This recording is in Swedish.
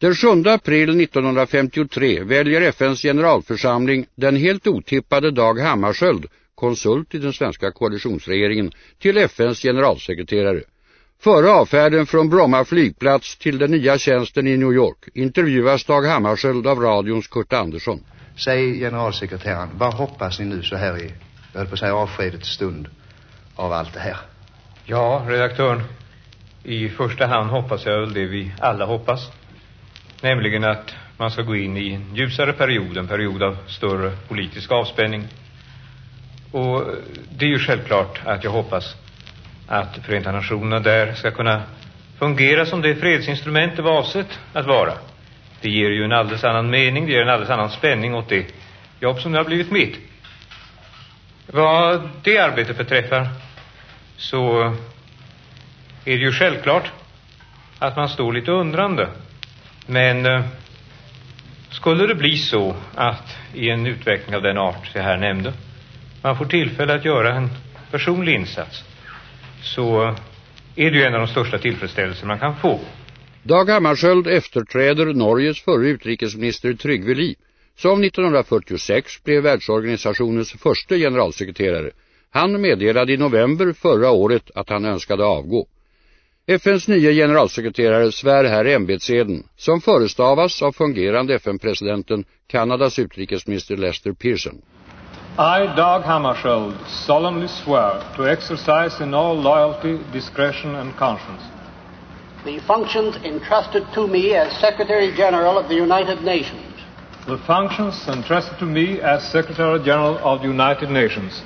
Den 7 april 1953 väljer FNs generalförsamling den helt otippade Dag Hammarskjöld, konsult i den svenska koalitionsregeringen, till FNs generalsekreterare. Före avfärden från Bromma flygplats till den nya tjänsten i New York intervjuas Dag Hammarskjöld av radions Kurt Andersson. Säg generalsekreteraren, vad hoppas ni nu så här i, jag höll på att säga avskedets stund av allt det här? Ja, redaktören, i första hand hoppas jag väl det vi alla hoppas. Nämligen att man ska gå in i en ljusare period, en period av större politisk avspänning. Och det är ju självklart att jag hoppas att Förenta Nationerna där ska kunna fungera som det fredsinstrument det var avsett att vara. Det ger ju en alldeles annan mening, det ger en alldeles annan spänning åt det jobb som nu har blivit mitt. Vad det arbetet beträffar så är det ju självklart att man står lite undrande. Men eh, skulle det bli så att i en utveckling av den art jag här nämnde man får tillfälle att göra en personlig insats så eh, är det ju en av de största tillfredsställelser man kan få. Dag Hammarskjöld efterträder Norges förre utrikesminister Tryggve Lie, som 1946 blev världsorganisationens första generalsekreterare. Han meddelade i november förra året att han önskade avgå. FNs nya generalsekreterare svär här ämbetseden, som förestavas av fungerande FN-presidenten Kanadas utrikesminister Lester Pearson. I, Dag Hammarskjöld, solemnly swear to exercise in all loyalty, discretion and conscience the functions entrusted to me as Secretary General of the United Nations. The functions entrusted to me as Secretary General of the United Nations.